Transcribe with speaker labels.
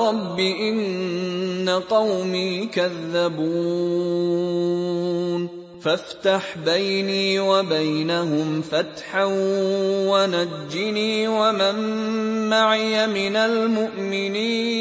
Speaker 1: رَبِّ إِنَّ قَوْمِي كَذَّبُونِ فَافْتَحْ بَيْنِي وَبَيْنَهُمْ فَتْحًا وَنَجِّنِي وَمَن مَّعِيَ مِنَ الْمُؤْمِنِينَ